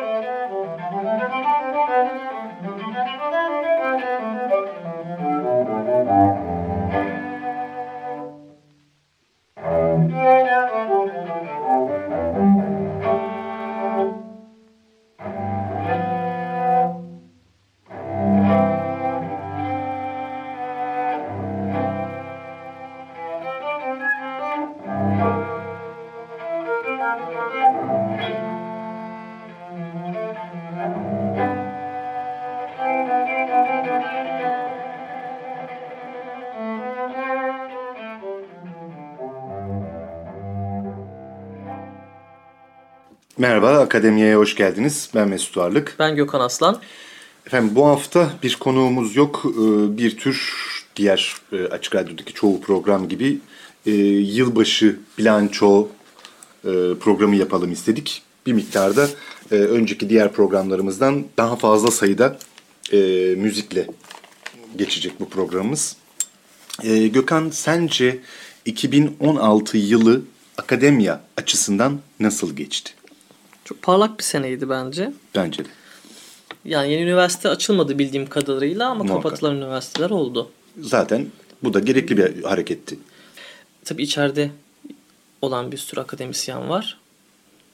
Música Merhaba, Akademiye'ye hoş geldiniz. Ben Mesut Varlık. Ben Gökhan Aslan. Efendim bu hafta bir konuğumuz yok. Ee, bir tür diğer e, Açık Radyo'daki çoğu program gibi e, yılbaşı bilanço e, programı yapalım istedik. Bir miktarda önceki diğer programlarımızdan daha fazla sayıda müzikle geçecek bu programımız. Gökhan sence 2016 yılı akademiya açısından nasıl geçti? Çok parlak bir seneydi bence. Bence de. Yani yeni üniversite açılmadı bildiğim kadarıyla ama Muhakkak. kapatılan üniversiteler oldu. Zaten bu da gerekli bir hareketti. Tabii içeride olan bir sürü akademisyen var.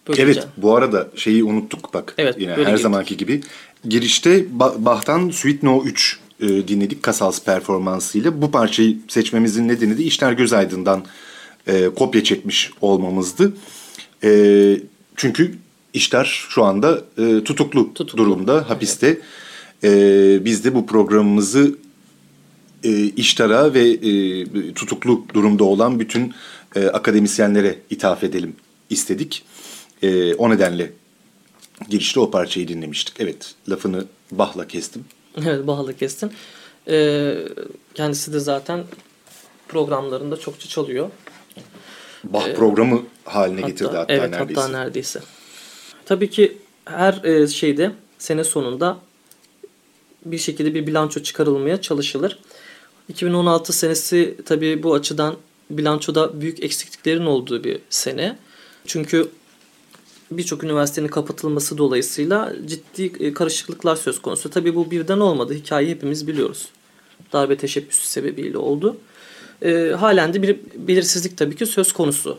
Böylece... Evet bu arada şeyi unuttuk bak. Evet, yine her girdik. zamanki gibi. Girişte Bach'tan Suite No 3 e, dinledik Casals performansıyla. Bu parçayı seçmemizin nedeni de İşler Gözaydın'dan e, kopya çekmiş olmamızdı. E, çünkü İşler şu anda e, tutuklu, tutuklu durumda, hapiste. Evet. E, biz de bu programımızı e, İştar'a ve e, tutuklu durumda olan bütün e, akademisyenlere ithaf edelim istedik. E, o nedenle girişte o parçayı dinlemiştik. Evet lafını bahla kestim. Evet bahla kestin. E, kendisi de zaten programlarında çokça çalıyor. Bah ee, programı haline hatta, getirdi hatta evet, neredeyse. hatta neredeyse. Tabii ki her e, şeyde sene sonunda bir şekilde bir bilanço çıkarılmaya çalışılır. 2016 senesi tabii bu açıdan bilançoda büyük eksikliklerin olduğu bir sene. Çünkü birçok üniversitenin kapatılması dolayısıyla ciddi e, karışıklıklar söz konusu. Tabii bu birden olmadı. Hikayeyi hepimiz biliyoruz. Darbe teşebbüsü sebebiyle oldu. E, halen de bir belirsizlik tabii ki söz konusu.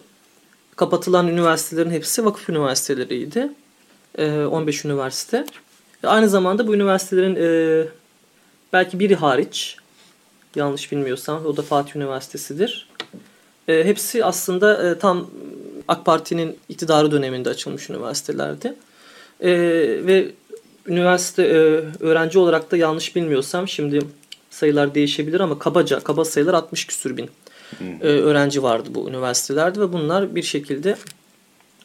Kapatılan üniversitelerin hepsi vakıf üniversiteleriydi. E, 15 üniversite. Aynı zamanda bu üniversitelerin e, belki biri hariç yanlış bilmiyorsam o da Fatih Üniversitesi'dir. E, hepsi aslında e, tam AK Parti'nin iktidarı döneminde açılmış üniversitelerdi. Ve üniversite öğrenci olarak da yanlış bilmiyorsam şimdi sayılar değişebilir ama kabaca kaba sayılar 60 küsür bin e, öğrenci vardı bu üniversitelerde ve bunlar bir şekilde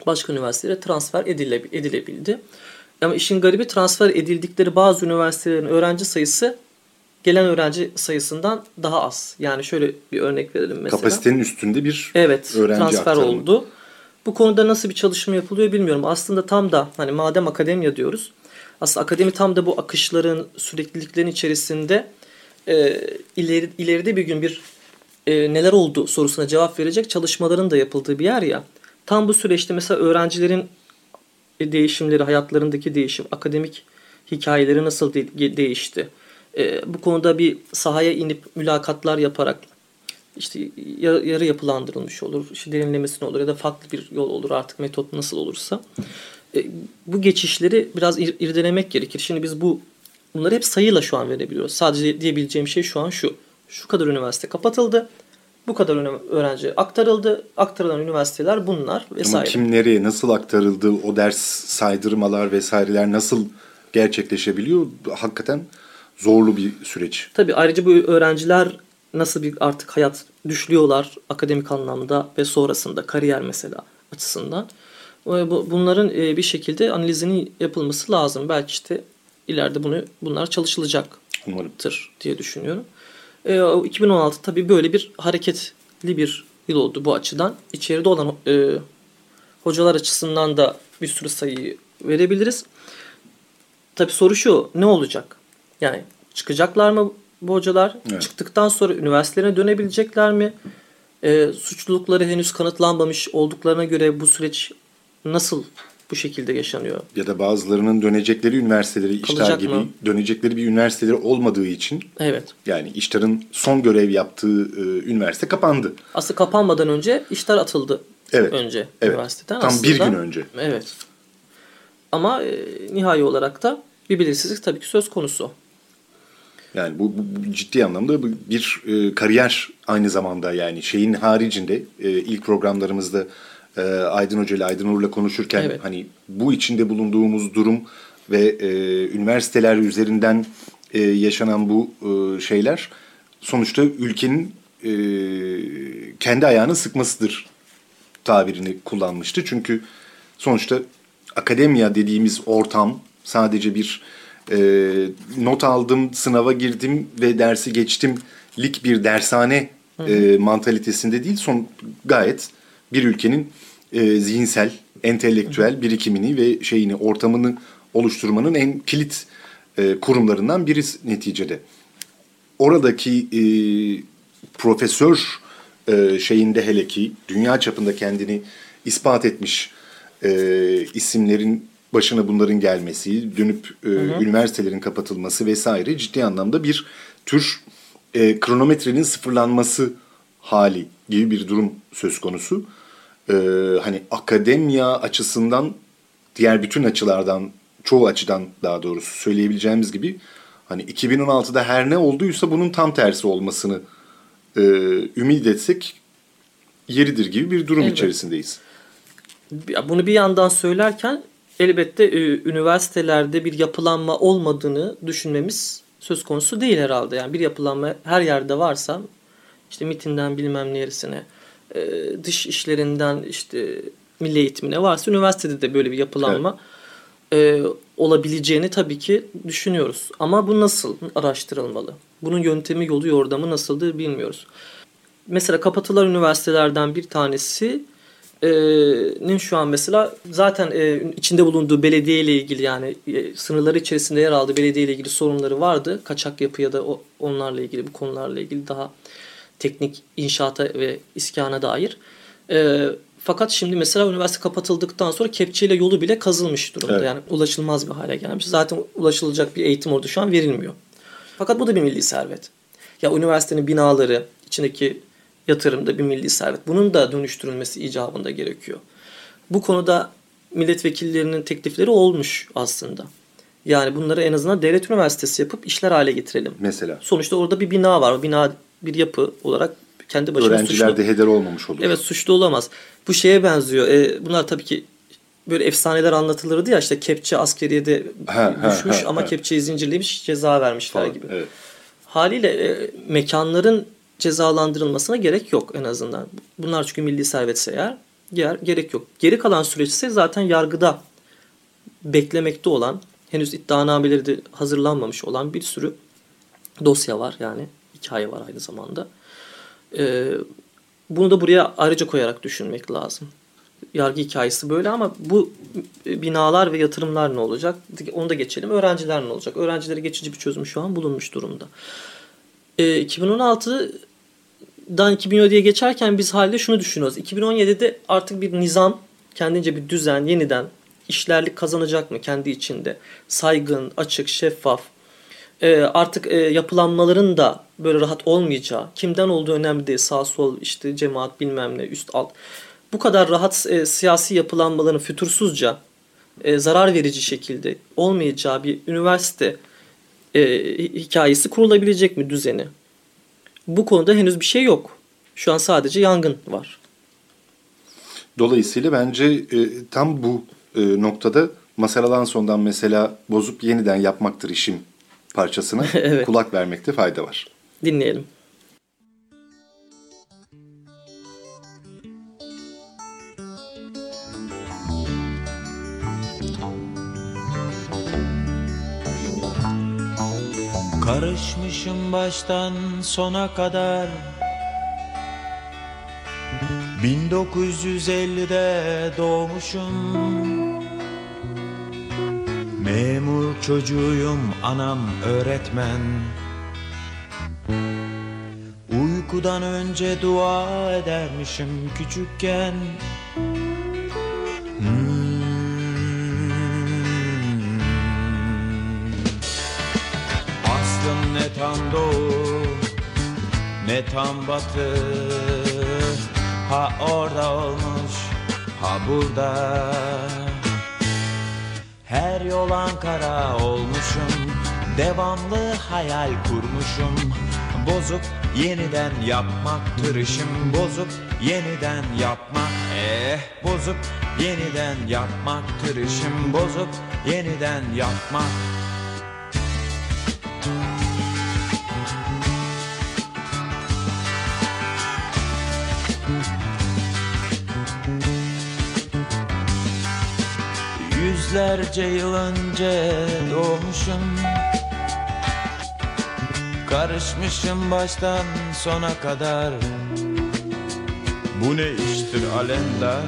başka üniversitelere transfer edile, edilebildi. Ama işin garibi transfer edildikleri bazı üniversitelerin öğrenci sayısı gelen öğrenci sayısından daha az. Yani şöyle bir örnek verelim mesela. Kapasitenin üstünde bir evet, öğrenci transfer aktarımı. oldu. Bu konuda nasıl bir çalışma yapılıyor bilmiyorum. Aslında tam da hani madem akademiya diyoruz. Aslında akademi tam da bu akışların, sürekliliklerin içerisinde e, ileri, ileride bir gün bir e, neler oldu sorusuna cevap verecek çalışmaların da yapıldığı bir yer ya. Tam bu süreçte mesela öğrencilerin değişimleri, hayatlarındaki değişim, akademik hikayeleri nasıl de- değişti? E, bu konuda bir sahaya inip mülakatlar yaparak işte yarı yapılandırılmış olur, işte derinlemesine olur ya da farklı bir yol olur artık metot nasıl olursa. E, bu geçişleri biraz ir- irdelemek gerekir. Şimdi biz bu bunları hep sayıyla şu an verebiliyoruz. Sadece diyebileceğim şey şu an şu. Şu kadar üniversite kapatıldı. Bu kadar öğrenci aktarıldı. Aktarılan üniversiteler bunlar vesaire. Ama kim nereye nasıl aktarıldı, o ders saydırmalar vesaireler nasıl gerçekleşebiliyor? Hakikaten zorlu bir süreç. Tabii ayrıca bu öğrenciler nasıl bir artık hayat düşlüyorlar akademik anlamda ve sonrasında kariyer mesela açısından. Bunların e, bir şekilde analizinin yapılması lazım. Belki işte ileride bunu bunlar çalışılacaktır Umarım. diye düşünüyorum. 2016 e, tabii böyle bir hareketli bir yıl oldu bu açıdan. İçeride olan e, hocalar açısından da bir sürü sayıyı verebiliriz. Tabii soru şu ne olacak? Yani çıkacaklar mı bu hocalar? Evet. Çıktıktan sonra üniversitelerine dönebilecekler mi? E, suçlulukları henüz kanıtlanmamış olduklarına göre bu süreç nasıl bu şekilde yaşanıyor? Ya da bazılarının dönecekleri üniversiteleri işler gibi mı? dönecekleri bir üniversiteleri olmadığı için Evet. Yani İştar'ın son görev yaptığı e, üniversite kapandı. Aslında kapanmadan önce İştar atıldı. Evet. Önce evet. üniversiteden. Tam Aslında, bir gün önce. Evet. Ama e, nihai olarak da bir belirsizlik tabii ki söz konusu. Yani bu, bu ciddi anlamda bir e, kariyer aynı zamanda yani şeyin haricinde e, ilk programlarımızda e, Aydın Hoca ile Aydın Uğur'la konuşurken evet. hani bu içinde bulunduğumuz durum ve e, üniversiteler üzerinden e, yaşanan bu e, şeyler sonuçta ülkenin e, kendi ayağını sıkmasıdır tabirini kullanmıştı. Çünkü sonuçta akademiya dediğimiz ortam sadece bir e, not aldım, sınava girdim ve dersi geçtim lik bir dershane e, mantalitesinde değil. Son gayet bir ülkenin e, zihinsel, entelektüel birikimini ve şeyini, ortamını oluşturmanın en kilit e, kurumlarından biri neticede. Oradaki e, profesör e, şeyinde hele ki dünya çapında kendini ispat etmiş e, isimlerin başına bunların gelmesi, dönüp e, hı hı. üniversitelerin kapatılması vesaire ciddi anlamda bir tür e, kronometrenin sıfırlanması hali gibi bir durum söz konusu. E, hani akademiya açısından diğer bütün açılardan çoğu açıdan daha doğrusu söyleyebileceğimiz gibi hani 2016'da her ne olduysa bunun tam tersi olmasını e, ümit etsek yeridir gibi bir durum evet. içerisindeyiz. Bunu bir yandan söylerken elbette e, üniversitelerde bir yapılanma olmadığını düşünmemiz söz konusu değil herhalde. Yani bir yapılanma her yerde varsa işte mitinden bilmem neresine e, dış işlerinden işte milli eğitimine varsa üniversitede de böyle bir yapılanma e, olabileceğini tabii ki düşünüyoruz. Ama bu nasıl araştırılmalı? Bunun yöntemi, yolu, yordamı nasıldır bilmiyoruz. Mesela kapatılan üniversitelerden bir tanesi nin şu an mesela zaten e, içinde bulunduğu belediye ile ilgili yani e, sınırları içerisinde yer aldığı belediye ile ilgili sorunları vardı. Kaçak yapı ya da o, onlarla ilgili bu konularla ilgili daha teknik inşaata ve iskana dair. E, fakat şimdi mesela üniversite kapatıldıktan sonra kepçeyle yolu bile kazılmış durumda. Evet. Yani ulaşılmaz bir hale gelmiş. Zaten ulaşılacak bir eğitim orada şu an verilmiyor. Fakat bu da bir milli servet. Ya üniversitenin binaları, içindeki yatırımda bir milli servet. Bunun da dönüştürülmesi icabında gerekiyor. Bu konuda milletvekillerinin teklifleri olmuş aslında. Yani bunları en azından devlet üniversitesi yapıp işler hale getirelim. Mesela. Sonuçta orada bir bina var. O bina bir yapı olarak kendi başına Öğrenciler suçlu. de heder olmamış olur. Evet suçlu olamaz. Bu şeye benziyor. E, bunlar tabii ki böyle efsaneler anlatılırdı ya işte kepçe askeriyede ha, düşmüş ha, ha, ama ha. kepçeyi zincirlemiş ceza vermişler Falan, gibi. Evet. Haliyle e, mekanların cezalandırılmasına gerek yok en azından. Bunlar çünkü milli servetse eğer ger gerek yok. Geri kalan süreç ise zaten yargıda beklemekte olan henüz iddianameleri de hazırlanmamış olan bir sürü dosya var yani hikaye var aynı zamanda. Ee, bunu da buraya ayrıca koyarak düşünmek lazım. Yargı hikayesi böyle ama bu binalar ve yatırımlar ne olacak? Onu da geçelim. Öğrenciler ne olacak? Öğrencilere geçici bir çözüm şu an bulunmuş durumda. Ee, 2016 dan 2017'ye geçerken biz halde şunu düşünüyoruz. 2017'de artık bir nizam, kendince bir düzen yeniden işlerlik kazanacak mı kendi içinde? Saygın, açık, şeffaf. Ee, artık e, yapılanmaların da böyle rahat olmayacağı, kimden olduğu önemli değil. Sağ sol işte cemaat bilmem ne üst alt. Bu kadar rahat e, siyasi yapılanmaların fütursuzca e, zarar verici şekilde olmayacağı bir üniversite e, hikayesi kurulabilecek mi düzeni? Bu konuda henüz bir şey yok. Şu an sadece yangın var. Dolayısıyla bence e, tam bu e, noktada Masar Alanson'dan mesela bozup yeniden yapmaktır işim parçasına evet. kulak vermekte fayda var. Dinleyelim. Karışmışım baştan sona kadar 1950'de doğmuşum Memur çocuğuyum anam öğretmen. Uykudan önce dua edermişim küçükken. Tam doğu ne tam batı. Ha orada olmuş ha burada Her yol Ankara olmuşum. Devamlı hayal kurmuşum. Bozup yeniden yapmak tırışım. Bozup yeniden yapmak eh Bozup yeniden yapmak tırışım. Bozup yeniden yapmak Yüzlerce yıl önce doğmuşum. Karışmışım baştan sona kadar. Bu ne iştir alendar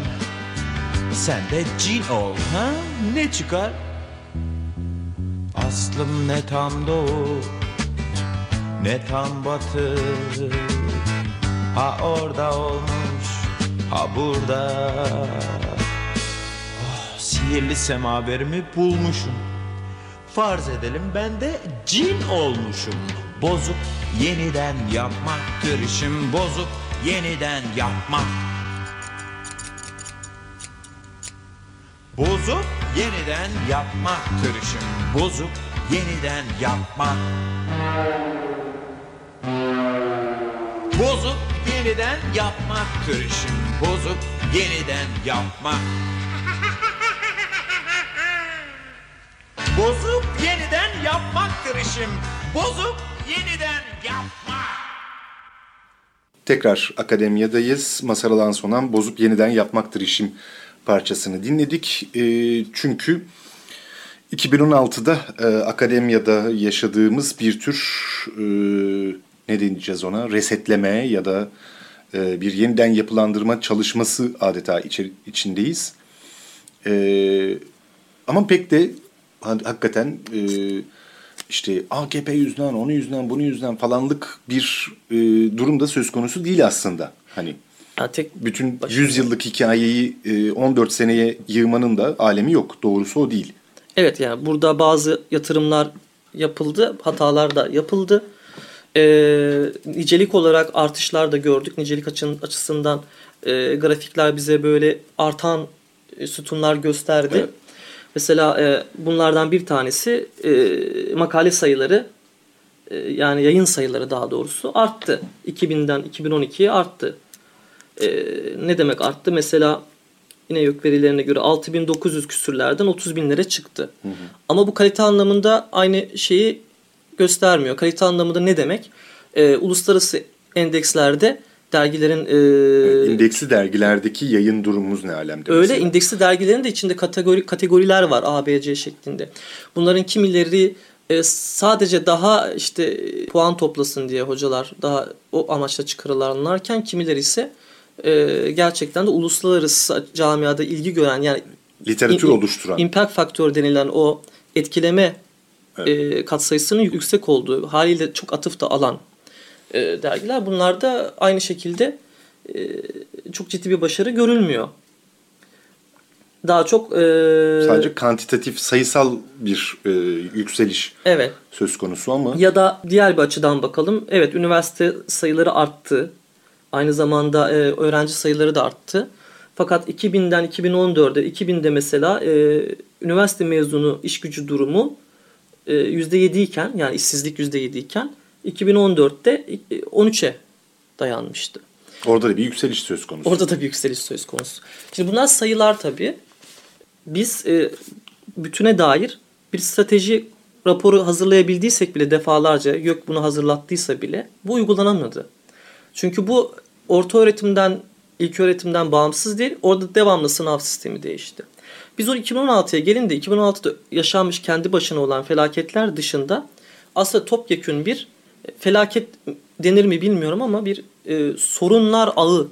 Sen de cin ol ha? Ne çıkar? Aslım ne tam doğu Ne tam batı. Ha orada olmuş Ha burada sihirli semaverimi bulmuşum. Farz edelim ben de cin olmuşum. Bozuk yeniden yapmaktır işim bozuk yeniden yapmak. Bozuk yeniden yapmaktır işim bozuk yeniden yapmak. Bozuk yeniden yapmaktır işim bozuk yeniden yapmak. Bozuk yeniden yapmaktır işim. Bozuk yeniden yapma. Tekrar akademiyadayız. Masaral Ansonan Bozup Yeniden Yapmaktır işim parçasını dinledik. E, çünkü 2016'da e, akademiyada yaşadığımız bir tür e, ne diyeceğiz ona resetleme ya da e, bir yeniden yapılandırma çalışması adeta içeri, içindeyiz. E, ama pek de hakikaten e, işte AKP yüzünden, onu yüzünden, bunu yüzünden falanlık bir e, durumda söz konusu değil aslında. Hani yani tek bütün 100 yıllık hikayeyi e, 14 seneye yığmanın da alemi yok. Doğrusu o değil. Evet yani burada bazı yatırımlar yapıldı, hatalar da yapıldı. E, nicelik olarak artışlar da gördük. Nicelik açın, açısından e, grafikler bize böyle artan e, sütunlar gösterdi. Evet. Mesela e, bunlardan bir tanesi e, makale sayıları e, yani yayın sayıları daha doğrusu arttı. 2000'den 2012'ye arttı. E, ne demek arttı? Mesela yine yok verilerine göre 6900 küsürlerden 30 binlere çıktı. Hı hı. Ama bu kalite anlamında aynı şeyi göstermiyor. Kalite anlamında ne demek? E, uluslararası endekslerde dergilerin... E, indeksli dergilerdeki yayın durumumuz ne alemde? Öyle mesela? indeksli dergilerin de içinde kategori kategoriler var A, B, C şeklinde. Bunların kimileri e, sadece daha işte puan toplasın diye hocalar daha o amaçla çıkarılanlarken kimileri ise e, gerçekten de uluslararası camiada ilgi gören yani literatür in, oluşturan impact faktör denilen o etkileme evet. e, katsayısının yüksek olduğu haliyle çok atıf da alan e, dergiler. Bunlar da aynı şekilde e, çok ciddi bir başarı görülmüyor. Daha çok e, sadece kantitatif sayısal bir e, yükseliş evet. söz konusu ama ya da diğer bir açıdan bakalım. Evet üniversite sayıları arttı. Aynı zamanda e, öğrenci sayıları da arttı. Fakat 2000'den 2014'e 2000'de mesela e, üniversite mezunu iş gücü durumu e, %7 iken yani işsizlik %7 iken 2014'te 13'e dayanmıştı. Orada da bir yükseliş söz konusu. Orada da bir yükseliş söz konusu. Şimdi bunlar sayılar tabii. Biz e, bütüne dair bir strateji raporu hazırlayabildiysek bile defalarca yok bunu hazırlattıysa bile bu uygulanamadı. Çünkü bu orta öğretimden, ilk öğretimden bağımsız değil. Orada devamlı sınav sistemi değişti. Biz o 2016'ya gelince 2016'da yaşanmış kendi başına olan felaketler dışında aslında topyekün bir felaket denir mi bilmiyorum ama bir e, sorunlar ağı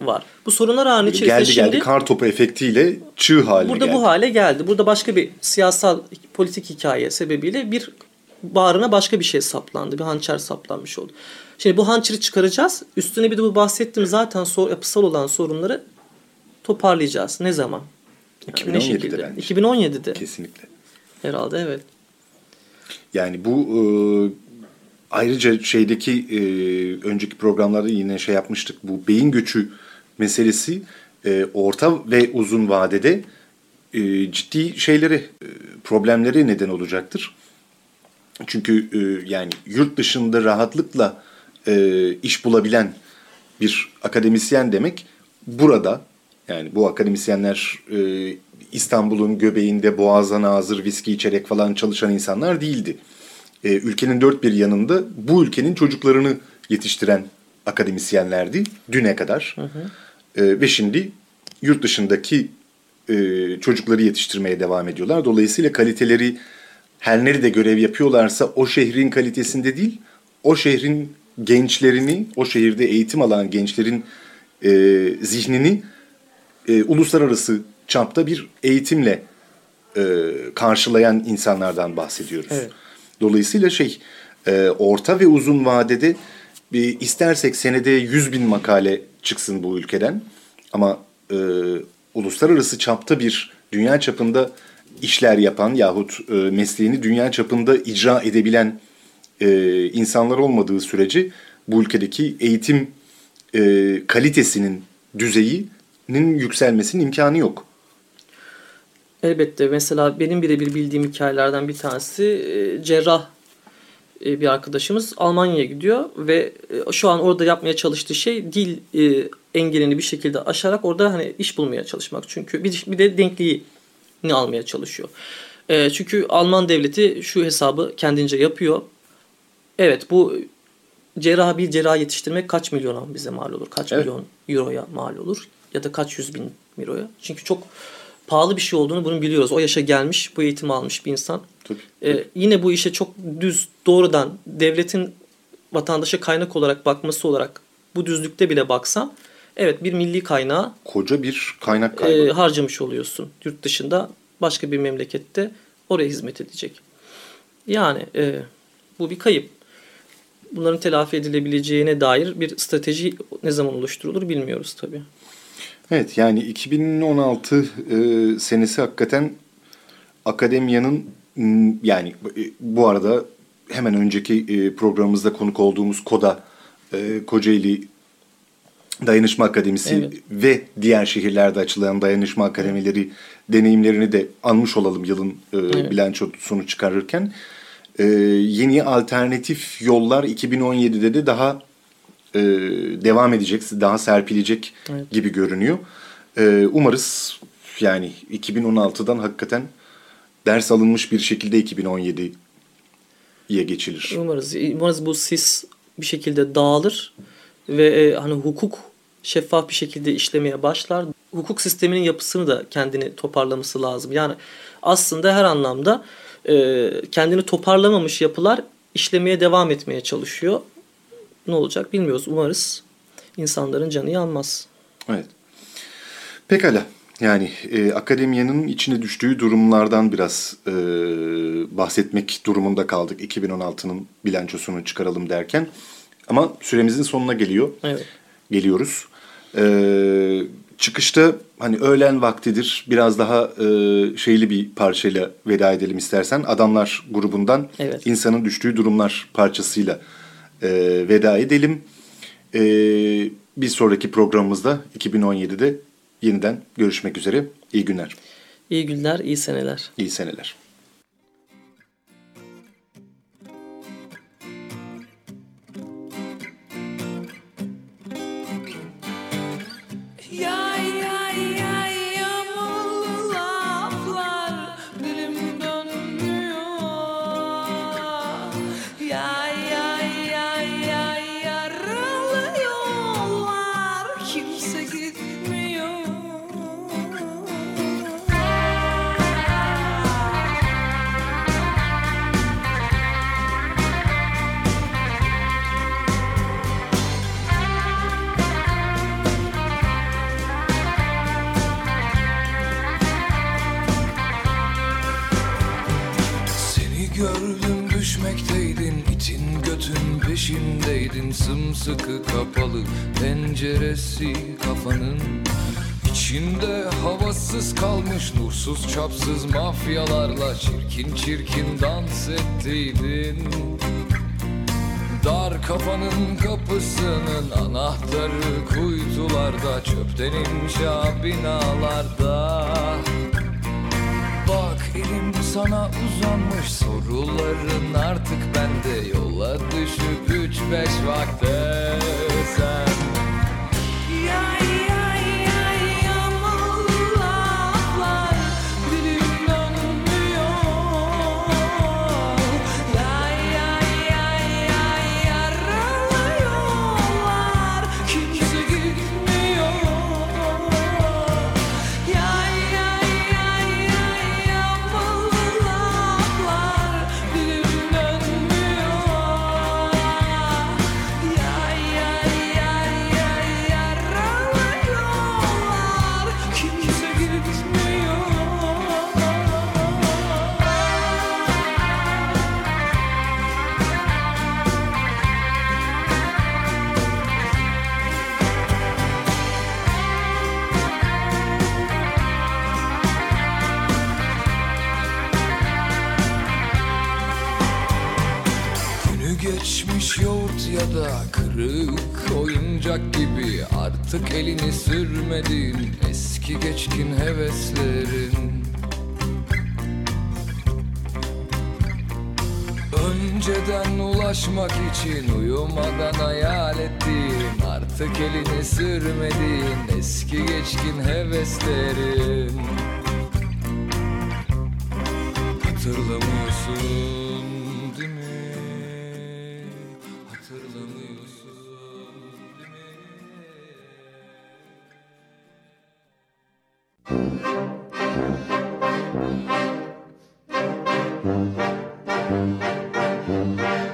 var. Bu sorunlar ağının içerisinde geldi, şimdi... Geldi kar topu efektiyle çığ haline burada geldi. Burada bu hale geldi. Burada başka bir siyasal politik hikaye sebebiyle bir bağrına başka bir şey saplandı. Bir hançer saplanmış oldu. Şimdi bu hançeri çıkaracağız. Üstüne bir de bu bahsettiğim zaten sor, yapısal olan sorunları toparlayacağız. Ne zaman? 2017'de bence. 2017'de. Kesinlikle. Herhalde evet. Yani bu e, ayrıca şeydeki e, önceki programlarda yine şey yapmıştık. Bu beyin göçü meselesi e, orta ve uzun vadede e, ciddi şeyleri, e, problemleri neden olacaktır. Çünkü e, yani yurt dışında rahatlıkla e, iş bulabilen bir akademisyen demek burada yani bu akademisyenler e, İstanbul'un göbeğinde boğazdan hazır viski içerek falan çalışan insanlar değildi. E, ülkenin dört bir yanında bu ülkenin çocuklarını yetiştiren akademisyenlerdi düne kadar. Hı hı. E, ve şimdi yurt dışındaki e, çocukları yetiştirmeye devam ediyorlar. Dolayısıyla kaliteleri her nerede görev yapıyorlarsa o şehrin kalitesinde değil, o şehrin gençlerini, o şehirde eğitim alan gençlerin e, zihnini e, uluslararası çapta bir eğitimle e, karşılayan insanlardan bahsediyoruz. Evet. Dolayısıyla şey e, orta ve uzun vadede e, istersek senede 100 bin makale çıksın bu ülkeden ama e, uluslararası çapta bir dünya çapında işler yapan yahut e, mesleğini dünya çapında icra edebilen e, insanlar olmadığı sürece bu ülkedeki eğitim e, kalitesinin düzeyinin yükselmesinin imkanı yok. Elbette mesela benim birebir bildiğim hikayelerden bir tanesi e, cerrah e, bir arkadaşımız Almanya'ya gidiyor ve e, şu an orada yapmaya çalıştığı şey dil engelini bir şekilde aşarak orada hani iş bulmaya çalışmak. Çünkü bir, bir de denkliği almaya çalışıyor. Çünkü Alman devleti şu hesabı kendince yapıyor. Evet bu cerrah bir cerrah yetiştirmek kaç milyona bize mal olur? Kaç Evet. milyon euroya mal olur? Ya da kaç yüz bin euroya? Çünkü çok pahalı bir şey olduğunu bunu biliyoruz. O yaşa gelmiş, bu eğitimi almış bir insan. Tabii. Ee, yine bu işe çok düz, doğrudan devletin vatandaşa kaynak olarak bakması olarak bu düzlükte bile baksam evet bir milli kaynağı Koca bir kaynak kaybı. e, harcamış oluyorsun. Yurt dışında başka bir memlekette oraya hizmet edecek. Yani e, bu bir kayıp. Bunların telafi edilebileceğine dair bir strateji ne zaman oluşturulur bilmiyoruz tabii. Evet yani 2016 e, senesi hakikaten akademiyanın yani e, bu arada hemen önceki e, programımızda konuk olduğumuz KODA e, Kocaeli Dayanışma Akademisi Evet. ve diğer şehirlerde açılan dayanışma akademileri deneyimlerini de anmış olalım yılın e, Evet. bilançosunu çıkarırken. E, yeni alternatif yollar 2017'de de daha e, devam edecek, daha serpilecek Evet. gibi görünüyor. E, umarız yani 2016'dan hakikaten ders alınmış bir şekilde 2017'ye geçilir. Umarız, umarız bu sis bir şekilde dağılır ve e, hani hukuk şeffaf bir şekilde işlemeye başlar. Hukuk sisteminin yapısını da kendini toparlaması lazım. Yani aslında her anlamda e, kendini toparlamamış yapılar işlemeye devam etmeye çalışıyor. Ne olacak bilmiyoruz. Umarız insanların canı yanmaz. Evet. Pekala. Yani e, akademiyanın içine düştüğü durumlardan biraz e, bahsetmek durumunda kaldık 2016'nın bilançosunu çıkaralım derken. Ama süremizin sonuna geliyor. Evet. Geliyoruz. E, çıkışta hani öğlen vaktidir biraz daha e, şeyli bir parçayla veda edelim istersen. Adamlar grubundan Evet. insanın düştüğü durumlar parçasıyla e, veda edelim. E, bir sonraki programımızda 2017'de yeniden görüşmek üzere. İyi günler, İyi günler, iyi seneler. iyi seneler. Sımsıkı kapalı penceresi kafanın İçinde. Havasız kalmış nursuz çapsız mafyalarla Çirkin çirkin dans ettiydin. Dar kafanın kapısının anahtarı kuytularda Çöpten inşa binalarda Bak elim sana uzanmış. Soruların artık bende. Yola düşüp üç beş vakte sen için uyumadan hayal ettiğin Artık elini sürmediğin eski geçkin mi? Hatırlamıyorsun